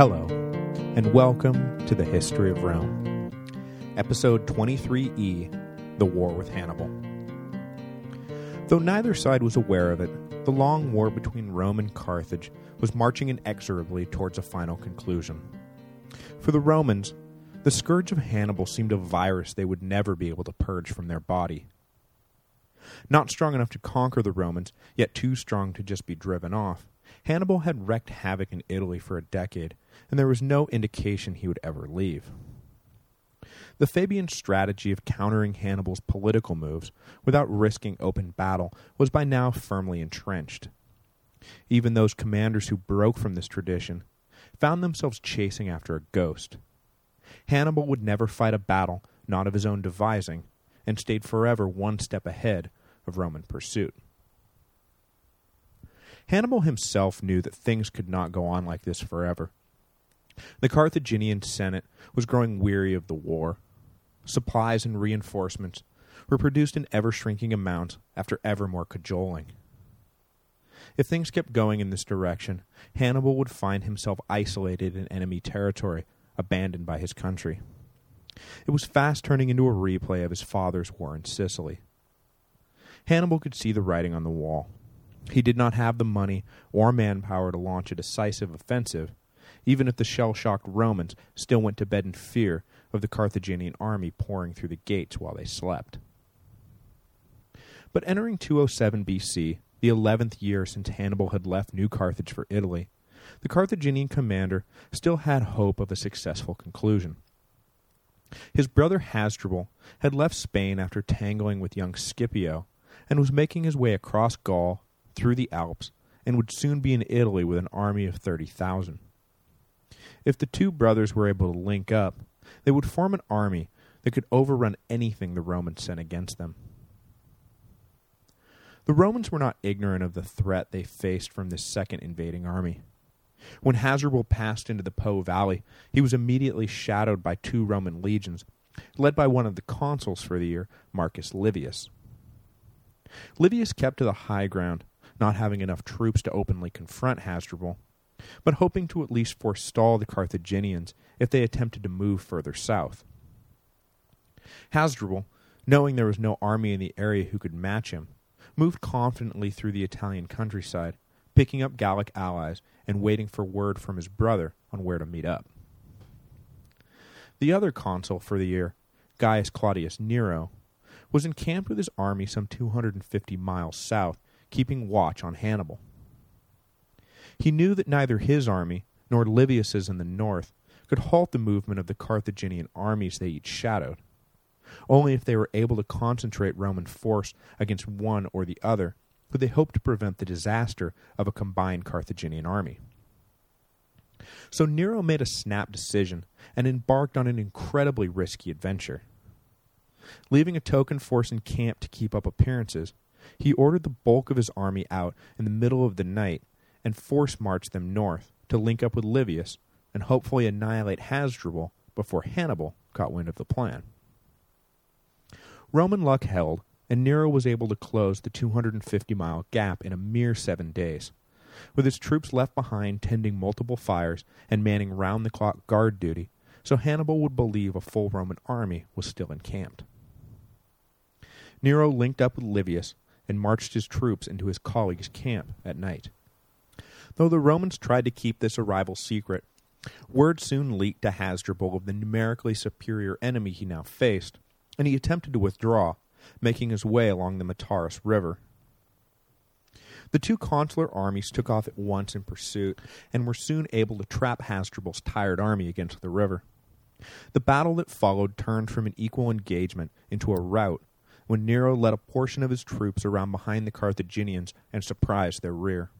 Hello, and welcome to the History of Rome. Episode 23E, The War with Hannibal. Though neither side was aware of it, the long war between Rome and Carthage was marching inexorably towards a final conclusion. For the Romans, the scourge of Hannibal seemed a virus they would never be able to purge from their body. Not strong enough to conquer the Romans, yet too strong to just be driven off, Hannibal had wreaked havoc in Italy for a decade, and there was no indication he would ever leave. The Fabian strategy of countering Hannibal's political moves without risking open battle was by now firmly entrenched. Even those commanders who broke from this tradition found themselves chasing after a ghost. Hannibal would never fight a battle not of his own devising, and stayed forever one step ahead of Roman pursuit. Hannibal himself knew that things could not go on like this forever. The Carthaginian Senate was growing weary of the war. Supplies and reinforcements were produced in ever-shrinking amounts after ever more cajoling. If things kept going in this direction, Hannibal would find himself isolated in enemy territory, abandoned by his country. It was fast turning into a replay of his father's war in Sicily. Hannibal could see the writing on the wall. He did not have the money or manpower to launch a decisive offensive, even if the shell-shocked Romans still went to bed in fear of the Carthaginian army pouring through the gates while they slept. But entering 207 BC, the 11th year since Hannibal had left New Carthage for Italy, the Carthaginian commander still had hope of a successful conclusion. His brother Hasdrubal had left Spain after tangling with young Scipio, and was making his way across Gaul through the Alps and would soon be in Italy with an army of 30,000. If the two brothers were able to link up, they would form an army that could overrun anything the Romans sent against them. The Romans were not ignorant of the threat they faced from this second invading army. When Hasdrubal passed into the Po Valley, he was immediately shadowed by two Roman legions, led by one of the consuls for the year, Marcus Livius. Livius kept to the high ground, not having enough troops to openly confront Hasdrubal, but hoping to at least forestall the Carthaginians if they attempted to move further south. Hasdrubal, knowing there was no army in the area who could match him, moved confidently through the Italian countryside, picking up Gallic allies and waiting for word from his brother on where to meet up. The other consul for the year, Gaius Claudius Nero, was encamped with his army some 250 miles south keeping watch on Hannibal. He knew that neither his army nor Livius's in the north could halt the movement of the Carthaginian armies they each shadowed. Only if they were able to concentrate Roman force against one or the other could they hope to prevent the disaster of a combined Carthaginian army. So Nero made a snap decision and embarked on an incredibly risky adventure. Leaving a token force in camp to keep up appearances, he ordered the bulk of his army out in the middle of the night and force-marched them north to link up with Livius and hopefully annihilate Hasdrubal before Hannibal caught wind of the plan. Roman luck held, and Nero was able to close the 250-mile gap in a mere seven days, with his troops left behind tending multiple fires and manning round-the-clock guard duty, so Hannibal would believe a full Roman army was still encamped. Nero linked up with Livius and marched his troops into his colleague's camp at night. Though the Romans tried to keep this arrival secret, word soon leaked to Hasdrubal of the numerically superior enemy he now faced, and he attempted to withdraw, making his way along the Metaurus River. The two consular armies took off at once in pursuit, and were soon able to trap Hasdrubal's tired army against the river. The battle that followed turned from an equal engagement into a rout when Nero led a portion of his troops around behind the Carthaginians and surprised their rear.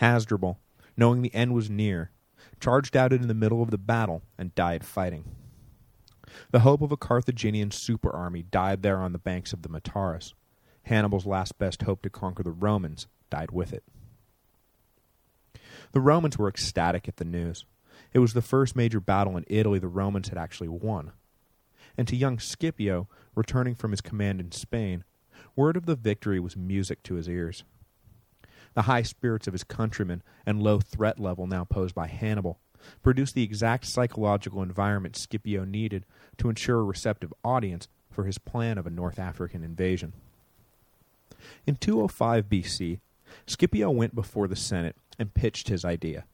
Hasdrubal, knowing the end was near, charged out into the middle of the battle and died fighting. The hope of a Carthaginian super army died there on the banks of the Metaurus. Hannibal's last best hope to conquer the Romans died with it. The Romans were ecstatic at the news. It was the first major battle in Italy the Romans had actually won. And to young Scipio, returning from his command in Spain, word of the victory was music to his ears. The high spirits of his countrymen and low threat level now posed by Hannibal produced the exact psychological environment Scipio needed to ensure a receptive audience for his plan of a North African invasion. In 205 BC, Scipio went before the Senate and pitched his idea.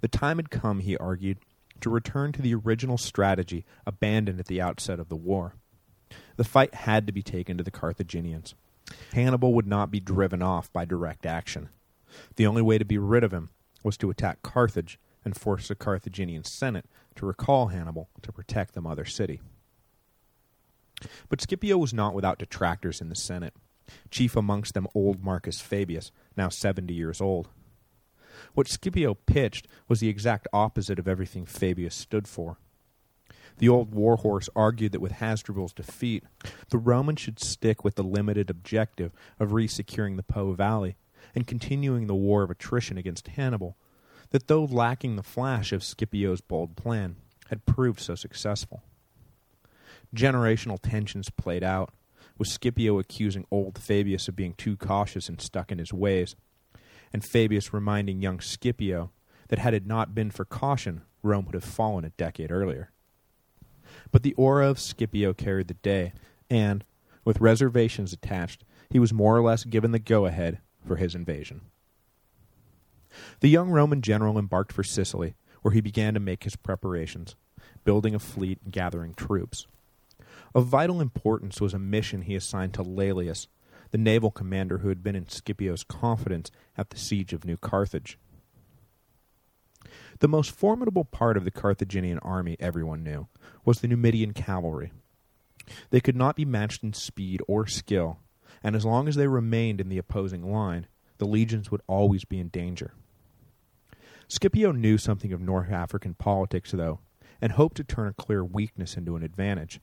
The time had come, he argued, to return to the original strategy abandoned at the outset of the war. The fight had to be taken to the Carthaginians. Hannibal would not be driven off by direct action. The only way to be rid of him was to attack Carthage and force the Carthaginian Senate to recall Hannibal to protect the mother city. But Scipio was not without detractors in the Senate, chief amongst them old Marcus Fabius, now 70 years old. What Scipio pitched was the exact opposite of everything Fabius stood for. The old warhorse argued that with Hasdrubal's defeat, the Romans should stick with the limited objective of resecuring the Po Valley and continuing the war of attrition against Hannibal, that though lacking the flash of Scipio's bold plan, had proved so successful. Generational tensions played out, with Scipio accusing old Fabius of being too cautious and stuck in his ways, and Fabius reminding young Scipio that had it not been for caution, Rome would have fallen a decade earlier. But the aura of Scipio carried the day, and, with reservations attached, he was more or less given the go-ahead for his invasion. The young Roman general embarked for Sicily, where he began to make his preparations, building a fleet and gathering troops. Of vital importance was a mission he assigned to Laelius, the naval commander who had been in Scipio's confidence at the siege of New Carthage. The most formidable part of the Carthaginian army, everyone knew, was the Numidian cavalry. They could not be matched in speed or skill, and as long as they remained in the opposing line, the legions would always be in danger. Scipio knew something of North African politics, though, and hoped to turn a clear weakness into an advantage.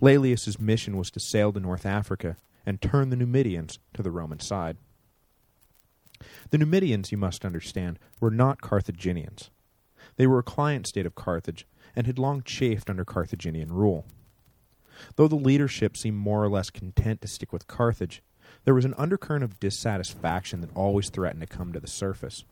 Laelius's mission was to sail to North Africa and turn the Numidians to the Roman side. The Numidians, you must understand, were not Carthaginians. They were a client state of Carthage and had long chafed under Carthaginian rule. Though the leadership seemed more or less content to stick with Carthage, there was an undercurrent of dissatisfaction that always threatened to come to the surface.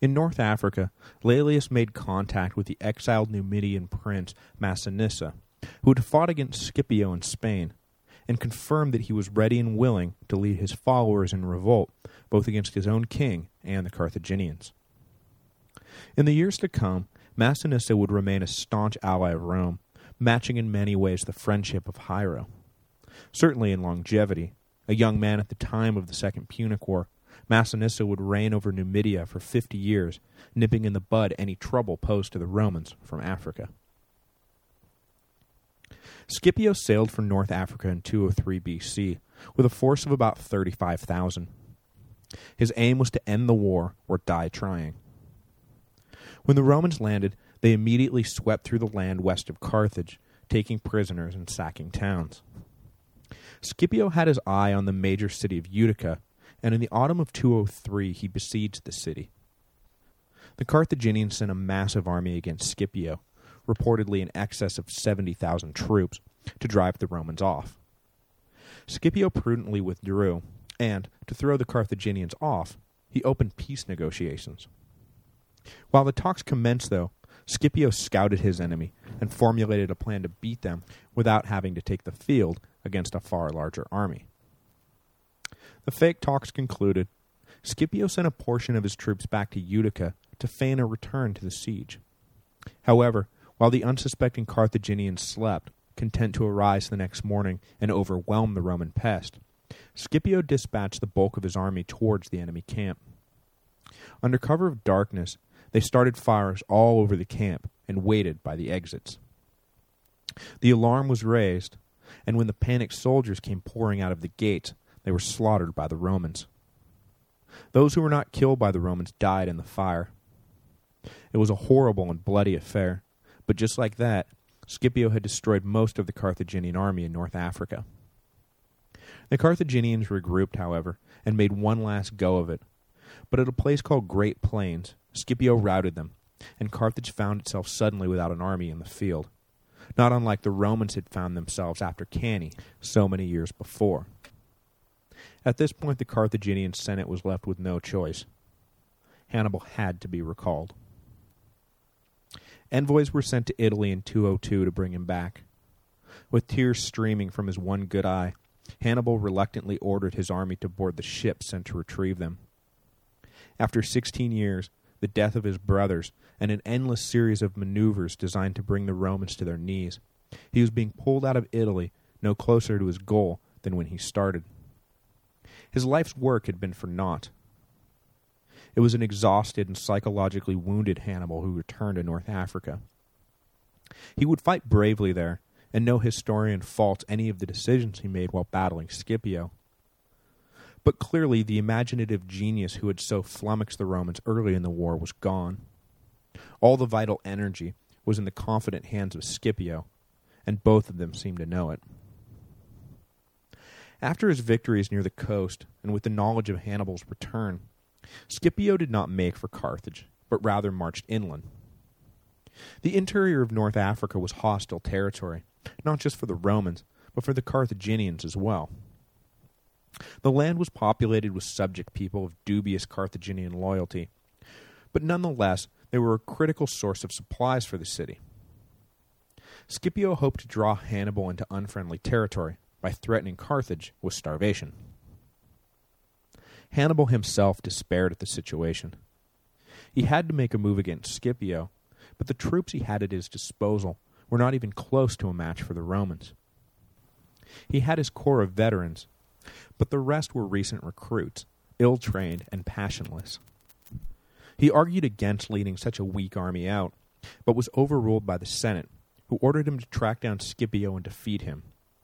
In North Africa, Laelius made contact with the exiled Numidian prince Massinissa, who had fought against Scipio in Spain, and confirmed that he was ready and willing to lead his followers in revolt, both against his own king and the Carthaginians. In the years to come, Massinissa would remain a staunch ally of Rome, matching in many ways the friendship of Hiero. Certainly in longevity, a young man at the time of the Second Punic War, Massinissa would reign over Numidia for 50 years, nipping in the bud any trouble posed to the Romans from Africa. Scipio sailed for North Africa in 203 BC with a force of about 35,000. His aim was to end the war or die trying. When the Romans landed, they immediately swept through the land west of Carthage, taking prisoners and sacking towns. Scipio had his eye on the major city of Utica, and in the autumn of 203 he besieged the city. The Carthaginians sent a massive army against Scipio, reportedly in excess of 70,000 troops, to drive the Romans off. Scipio prudently withdrew, and, to throw the Carthaginians off, he opened peace negotiations. While the talks commenced, though, Scipio scouted his enemy and formulated a plan to beat them without having to take the field against a far larger army. The fake talks concluded. Scipio sent a portion of his troops back to Utica to feign a return to the siege. However, while the unsuspecting Carthaginians slept, content to arise the next morning and overwhelm the Roman pest, Scipio dispatched the bulk of his army towards the enemy camp. Under cover of darkness, they started fires all over the camp and waited by the exits. The alarm was raised, and when the panicked soldiers came pouring out of the gates, they were slaughtered by the Romans. Those who were not killed by the Romans died in the fire. It was a horrible and bloody affair, but just like that, Scipio had destroyed most of the Carthaginian army in North Africa. The Carthaginians regrouped, however, and made one last go of it. But at a place called Great Plains, Scipio routed them, and Carthage found itself suddenly without an army in the field, not unlike the Romans had found themselves after Cannae so many years before. At this point the Carthaginian Senate was left with no choice. Hannibal had to be recalled. Envoys were sent to Italy in 202 to bring him back. With tears streaming from his one good eye, Hannibal reluctantly ordered his army to board the ship sent to retrieve them. After 16 years, the death of his brothers, and an endless series of maneuvers designed to bring the Romans to their knees, he was being pulled out of Italy no closer to his goal than when he started. His life's work had been for naught. It was an exhausted and psychologically wounded Hannibal who returned to North Africa. He would fight bravely there, and no historian faults any of the decisions he made while battling Scipio. But clearly the imaginative genius who had so flummoxed the Romans early in the war was gone. All the vital energy was in the confident hands of Scipio, and both of them seemed to know it. After his victories near the coast, and with the knowledge of Hannibal's return, Scipio did not make for Carthage, but rather marched inland. The interior of North Africa was hostile territory, not just for the Romans, but for the Carthaginians as well. The land was populated with subject people of dubious Carthaginian loyalty, but nonetheless they were a critical source of supplies for the city. Scipio hoped to draw Hannibal into unfriendly territory by threatening Carthage with starvation. Hannibal himself despaired at the situation. He had to make a move against Scipio, but the troops he had at his disposal were not even close to a match for the Romans. He had his corps of veterans, but the rest were recent recruits, ill-trained and passionless. He argued against leading such a weak army out, but was overruled by the Senate, who ordered him to track down Scipio and defeat him,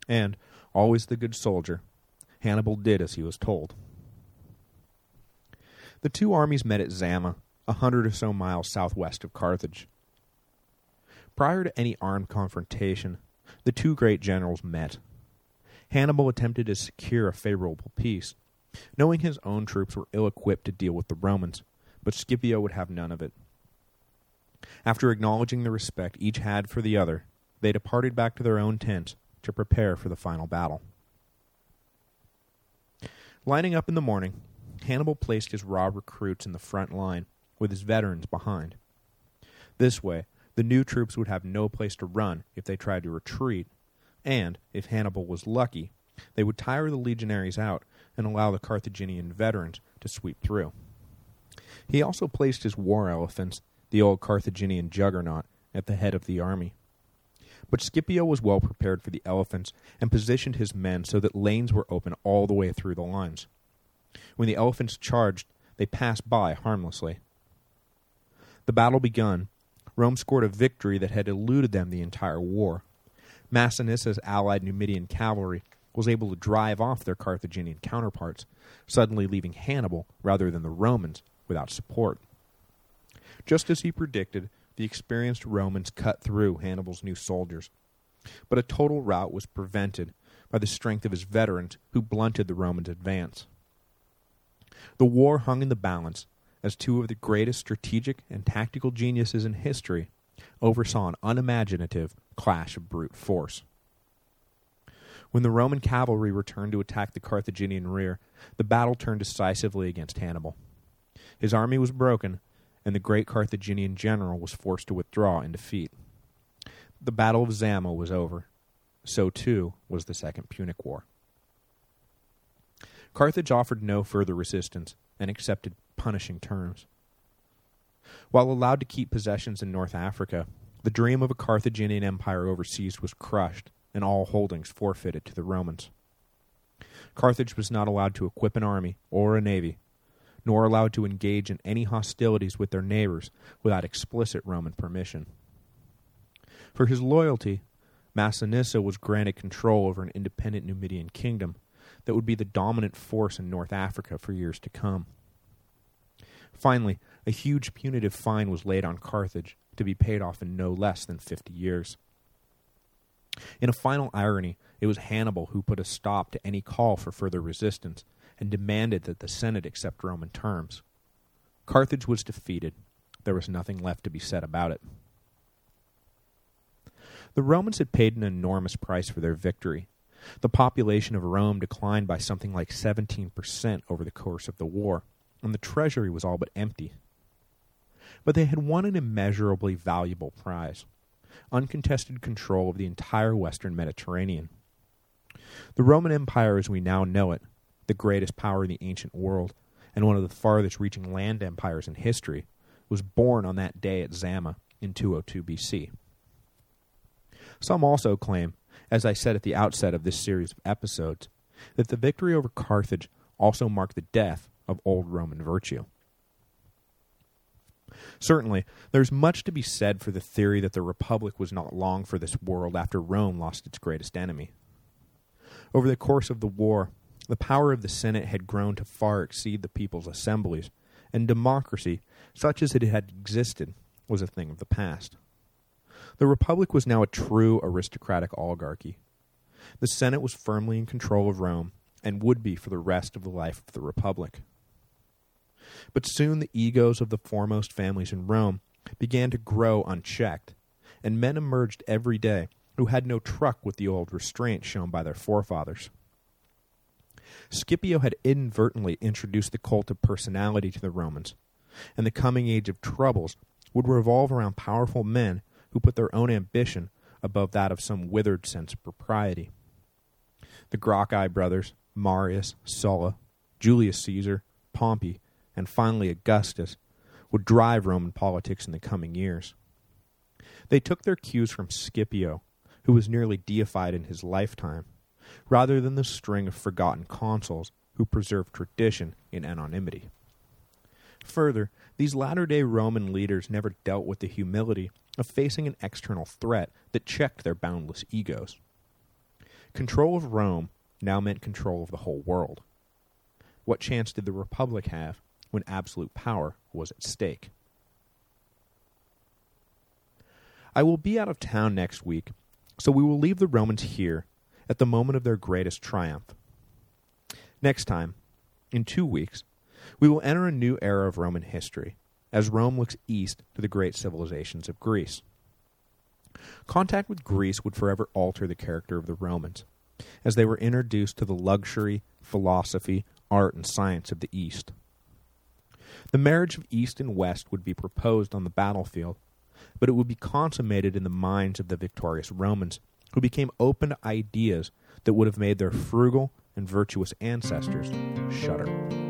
and, always the good soldier, Hannibal did as he was told. The two armies met at Zama, a hundred or so miles southwest of Carthage. Prior to any armed confrontation, the two great generals met. Hannibal attempted to secure a favorable peace, knowing his own troops were ill-equipped to deal with the Romans, but Scipio would have none of it. After acknowledging the respect each had for the other, they departed back to their own tents to prepare for the final battle. Lining up in the morning, Hannibal placed his raw recruits in the front line, with his veterans behind. This way, the new troops would have no place to run if they tried to retreat, and, if Hannibal was lucky, they would tire the legionaries out and allow the Carthaginian veterans to sweep through. He also placed his war elephants, the old Carthaginian juggernaut, at the head of the army. But Scipio was well prepared for the elephants and positioned his men so that lanes were open all the way through the lines. When the elephants charged, they passed by harmlessly. The battle begun, Rome scored a victory that had eluded them the entire war. Massinissa's allied Numidian cavalry was able to drive off their Carthaginian counterparts, suddenly leaving Hannibal, rather than the Romans, without support. Just as he predicted, the experienced Romans cut through Hannibal's new soldiers. But a total rout was prevented by the strength of his veterans who blunted the Romans' advance. The war hung in the balance, as two of the greatest strategic and tactical geniuses in history oversaw an unimaginative clash of brute force. When the Roman cavalry returned to attack the Carthaginian rear, the battle turned decisively against Hannibal. His army was broken, and the great Carthaginian general was forced to withdraw in defeat. The Battle of Zama was over. So too was the Second Punic War. Carthage offered no further resistance and accepted punishing terms. While allowed to keep possessions in North Africa, the dream of a Carthaginian empire overseas was crushed and all holdings forfeited to the Romans. Carthage was not allowed to equip an army or a navy, nor allowed to engage in any hostilities with their neighbors without explicit Roman permission. For his loyalty, Massinissa was granted control over an independent Numidian kingdom that would be the dominant force in North Africa for years to come. Finally, a huge punitive fine was laid on Carthage, to be paid off in no less than 50 years. In a final irony, it was Hannibal who put a stop to any call for further resistance and demanded that the Senate accept Roman terms. Carthage was defeated. There was nothing left to be said about it. The Romans had paid an enormous price for their victory. The population of Rome declined by something like 17% over the course of the war, and the treasury was all but empty. but they had won an immeasurably valuable prize, uncontested control of the entire western Mediterranean. The Roman Empire as we now know it, the greatest power in the ancient world, and one of the farthest-reaching land empires in history, was born on that day at Zama in 202 BC. Some also claim, as I said at the outset of this series of episodes, that the victory over Carthage also marked the death of old Roman virtue. Certainly, there's much to be said for the theory that the Republic was not long for this world after Rome lost its greatest enemy. Over the course of the war, the power of the Senate had grown to far exceed the people's assemblies, and democracy, such as it had existed, was a thing of the past. The Republic was now a true aristocratic oligarchy. The Senate was firmly in control of Rome, and would be for the rest of the life of the Republic. But soon the egos of the foremost families in Rome began to grow unchecked, and men emerged every day who had no truck with the old restraint shown by their forefathers. Scipio had inadvertently introduced the cult of personality to the Romans, and the coming age of troubles would revolve around powerful men who put their own ambition above that of some withered sense of propriety. The Gracchi brothers, Marius, Sulla, Julius Caesar, Pompey, and finally Augustus, would drive Roman politics in the coming years. They took their cues from Scipio, who was nearly deified in his lifetime, rather than the string of forgotten consuls who preserved tradition in anonymity. Further, these latter-day Roman leaders never dealt with the humility of facing an external threat that checked their boundless egos. Control of Rome now meant control of the whole world. What chance did the Republic have when absolute power was at stake? I will be out of town next week, so we will leave the Romans here at the moment of their greatest triumph. Next time, in two weeks, we will enter a new era of Roman history, as Rome looks east to the great civilizations of Greece. Contact with Greece would forever alter the character of the Romans, as they were introduced to the luxury, philosophy, art, and science of the East. The marriage of East and West would be proposed on the battlefield, but it would be consummated in the minds of the victorious Romans, who became open to ideas that would have made their frugal and virtuous ancestors shudder.